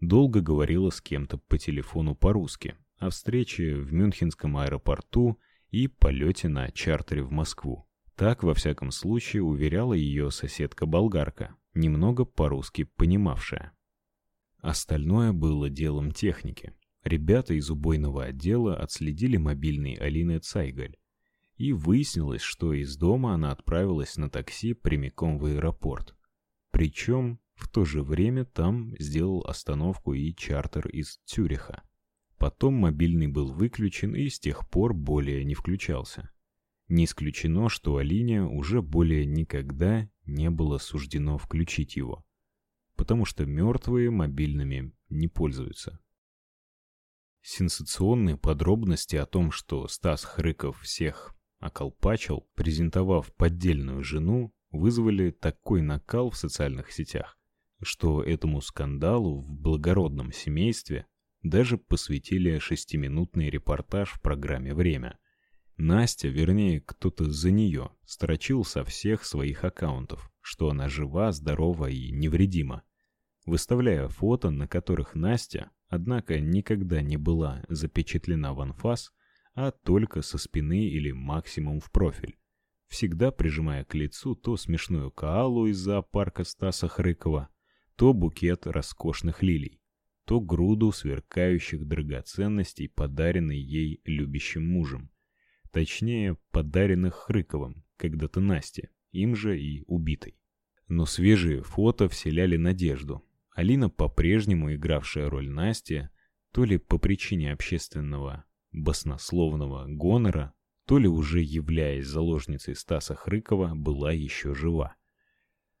Долго говорила с кем-то по телефону по-русски о встрече в Мюнхенском аэропорту и полете на чартере в Москву. Так, во всяком случае, уверяла ее соседка-болгарка, немного по-русски понимавшая. Остальное было делом техники. Ребята из убойного отдела отследили мобильный Алины Цайгаль, и выяснилось, что из дома она отправилась на такси прямиком в аэропорт. Причем в то же время там сделал остановку и чартер из Цюриха. Потом мобильный был выключен и с тех пор более не включался. Не исключено, что Алине уже более никогда не было суждено включить его, потому что мертвые мобильными не пользуются. Сенсационные подробности о том, что Стас Хрыков всех околпачил, презентовав поддельную жену, вызвали такой накал в социальных сетях, что этому скандалу в благородном семействе даже посвятили шестиминутный репортаж в программе «Время». Настя, вернее, кто-то за нее, строчил со всех своих аккаунтов, что она жива, здорова и невредима, выставляя фото, на которых Настя, однако, никогда не была запечатлена в анфас, а только со спины или максимум в профиль, всегда прижимая к лицу то смешную каалу из зоопарка Стаса Хрыкова, то букет роскошных лилий то груду сверкающих драгоценностей, подаренной ей любящим мужем. Точнее, подаренных Хрыковым, когда-то Насте, им же и убитой. Но свежие фото вселяли надежду. Алина, по-прежнему игравшая роль Насти, то ли по причине общественного баснословного гонора, то ли уже являясь заложницей Стаса Хрыкова, была еще жива.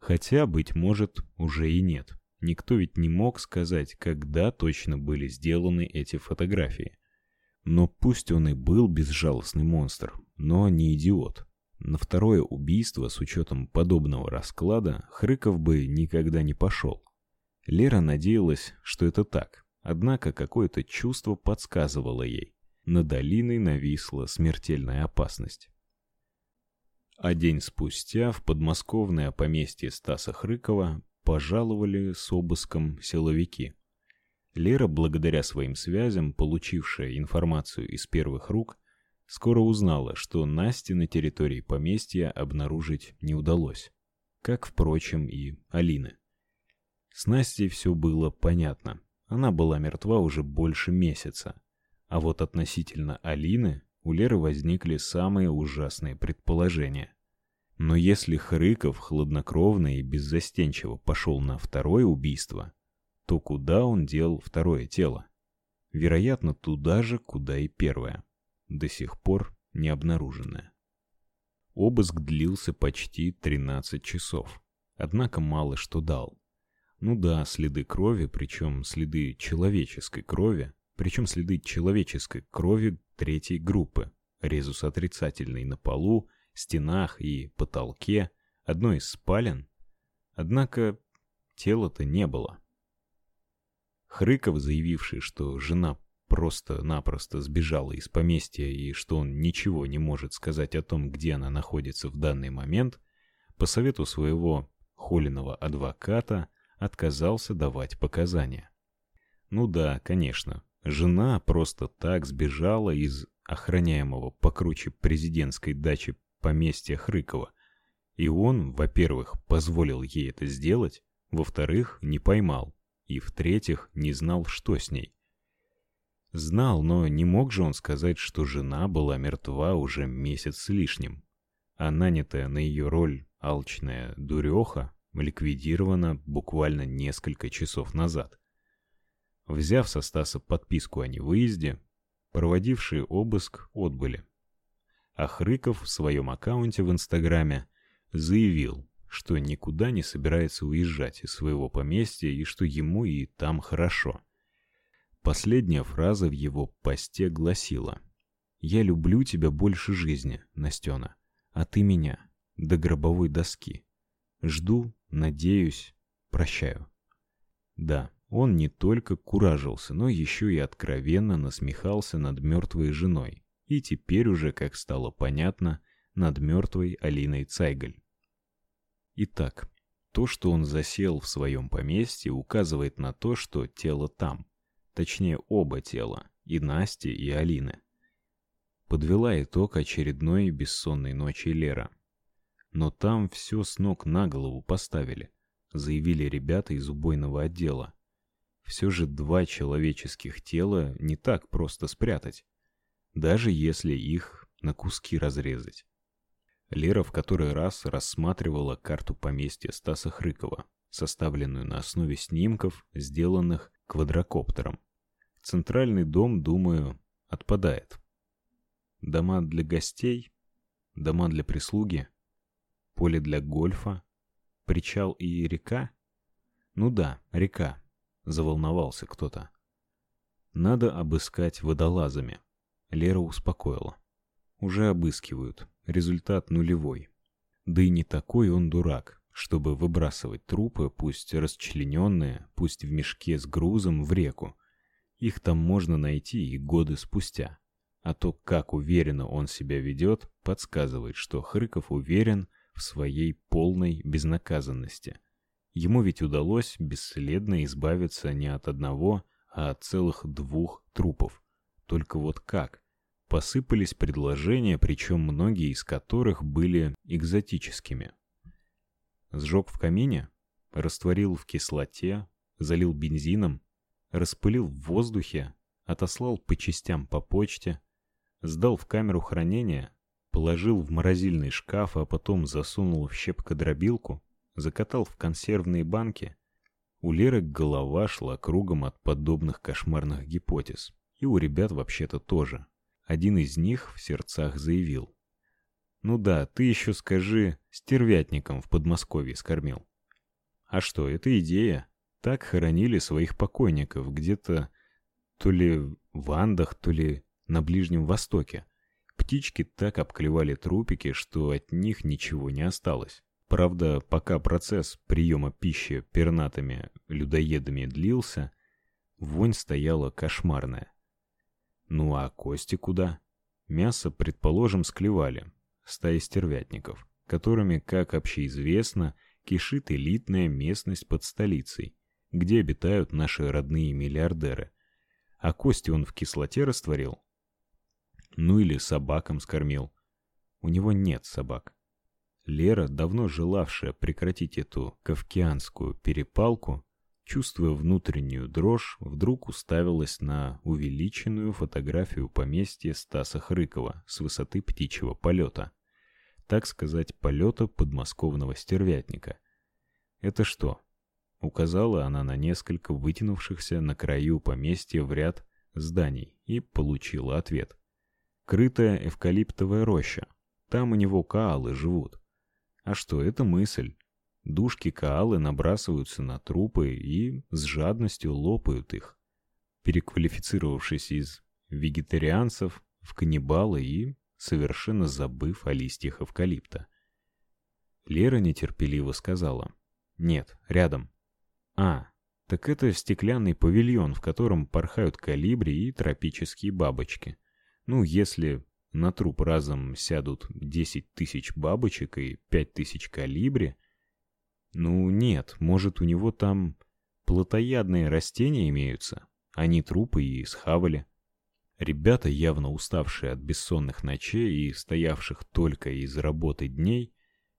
Хотя, быть может, уже и нет. Никто ведь не мог сказать, когда точно были сделаны эти фотографии. Но пусть он и был безжалостный монстр, но не идиот. На второе убийство с учетом подобного расклада Хрыков бы никогда не пошел. Лера надеялась, что это так, однако какое-то чувство подсказывало ей. Над долиной нависла смертельная опасность. А день спустя в подмосковное поместье Стаса Хрыкова пожаловали с обыском силовики. Лера, благодаря своим связям, получившая информацию из первых рук, скоро узнала, что Насте на территории поместья обнаружить не удалось, как, впрочем, и Алины. С Настей все было понятно. Она была мертва уже больше месяца. А вот относительно Алины у Леры возникли самые ужасные предположения. Но если Хрыков хладнокровно и беззастенчиво пошел на второе убийство, то куда он дел второе тело? Вероятно, туда же, куда и первое, до сих пор не обнаруженное. Обыск длился почти 13 часов, однако мало что дал. Ну да, следы крови, причем следы человеческой крови, причем следы человеческой крови третьей группы, резус отрицательный на полу стенах и потолке одной из спален, однако тела-то не было. Хрыков, заявивший, что жена просто-напросто сбежала из поместья и что он ничего не может сказать о том, где она находится в данный момент, по совету своего холеного адвоката отказался давать показания. Ну да, конечно, жена просто так сбежала из охраняемого покруче президентской дачи поместья Хрыкова. И он, во-первых, позволил ей это сделать, во-вторых, не поймал, и в-третьих, не знал, что с ней. Знал, но не мог же он сказать, что жена была мертва уже месяц с лишним, а нанятая на ее роль алчная дуреха ликвидирована буквально несколько часов назад. Взяв со Стаса подписку о невыезде, проводившие обыск отбыли а Хрыков в своем аккаунте в Инстаграме заявил, что никуда не собирается уезжать из своего поместья и что ему и там хорошо. Последняя фраза в его посте гласила «Я люблю тебя больше жизни, Настена, а ты меня, до гробовой доски. Жду, надеюсь, прощаю». Да, он не только куражился, но еще и откровенно насмехался над мертвой женой, и теперь уже, как стало понятно, над мертвой Алиной Цайгаль. Итак, То, что он засел в своем поместье, указывает на то, что тело там. Точнее, оба тела, и Насти, и Алины. Подвела итог очередной бессонной ночи Лера. Но там все с ног на голову поставили, заявили ребята из убойного отдела. Все же два человеческих тела не так просто спрятать, даже если их на куски разрезать. Лера в который раз рассматривала карту поместья Стаса Хрыкова, составленную на основе снимков, сделанных квадрокоптером. Центральный дом, думаю, отпадает. Дома для гостей, дома для прислуги, поле для гольфа, причал и река? Ну да, река. Заволновался кто-то. Надо обыскать водолазами. Лера успокоила. Уже обыскивают. Результат нулевой. Да и не такой он дурак, чтобы выбрасывать трупы, пусть расчлененные, пусть в мешке с грузом, в реку. Их там можно найти и годы спустя. А то, как уверенно он себя ведет, подсказывает, что Хрыков уверен в своей полной безнаказанности. Ему ведь удалось бесследно избавиться не от одного, а от целых двух трупов. Только вот как? посыпались предложения, причем многие из которых были экзотическими. Сжег в камине, растворил в кислоте, залил бензином, распылил в воздухе, отослал по частям по почте, сдал в камеру хранения, положил в морозильный шкаф, а потом засунул в щепкодробилку, закатал в консервные банки. У Леры голова шла кругом от подобных кошмарных гипотез. И у ребят вообще-то тоже. Один из них в сердцах заявил. «Ну да, ты еще скажи, стервятником в Подмосковье скормил». «А что, это идея. Так хоронили своих покойников где-то то ли в Андах, то ли на Ближнем Востоке. Птички так обклевали трупики, что от них ничего не осталось. Правда, пока процесс приема пищи пернатыми людоедами длился, вонь стояла кошмарная. Ну а кости куда? Мясо, предположим, склевали. Стаи стервятников, которыми, как общеизвестно, кишит элитная местность под столицей, где обитают наши родные миллиардеры. А кости он в кислоте растворил? Ну или собакам скормил. У него нет собак. Лера, давно желавшая прекратить эту кавкианскую перепалку, чувствуя внутреннюю дрожь, вдруг уставилась на увеличенную фотографию поместья Стаса Хрыкова с высоты птичьего полета. Так сказать, полета подмосковного стервятника. Это что? Указала она на несколько вытянувшихся на краю поместья в ряд зданий и получила ответ. Крытая эвкалиптовая роща. Там у него каалы живут. А что, это мысль. Душки Каалы набрасываются на трупы и с жадностью лопают их, переквалифицировавшись из вегетарианцев в каннибалы и совершенно забыв о листьях эвкалипта. Лера нетерпеливо сказала. «Нет, рядом». «А, так это стеклянный павильон, в котором порхают калибри и тропические бабочки. Ну, если на труп разом сядут 10 тысяч бабочек и 5 тысяч калибри, ну нет, может у него там плотоядные растения имеются. Они трупы и схавали. Ребята, явно уставшие от бессонных ночей и стоявших только из работы дней,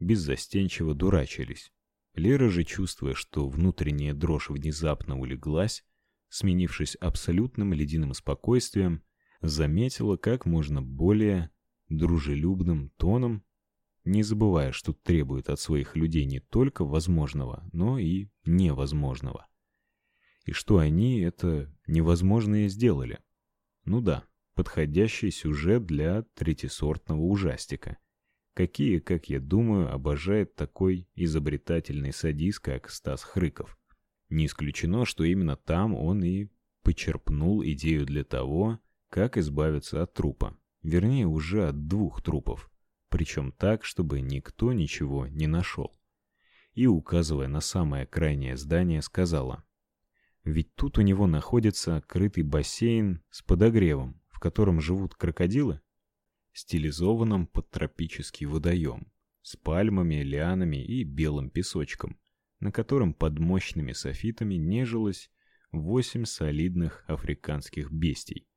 беззастенчиво дурачились. Лера же, чувствуя, что внутренняя дрожь внезапно улеглась, сменившись абсолютным ледяным спокойствием, заметила как можно более дружелюбным тоном не забывая, что требует от своих людей не только возможного, но и невозможного. И что они это невозможное сделали. Ну да, подходящий сюжет для третисортного ужастика. Какие, как я думаю, обожает такой изобретательный садист, как Стас Хрыков. Не исключено, что именно там он и почерпнул идею для того, как избавиться от трупа. Вернее, уже от двух трупов причем так, чтобы никто ничего не нашел. И, указывая на самое крайнее здание, сказала, «Ведь тут у него находится крытый бассейн с подогревом, в котором живут крокодилы, стилизованным под тропический водоем, с пальмами, лианами и белым песочком, на котором под мощными софитами нежилось восемь солидных африканских бестий.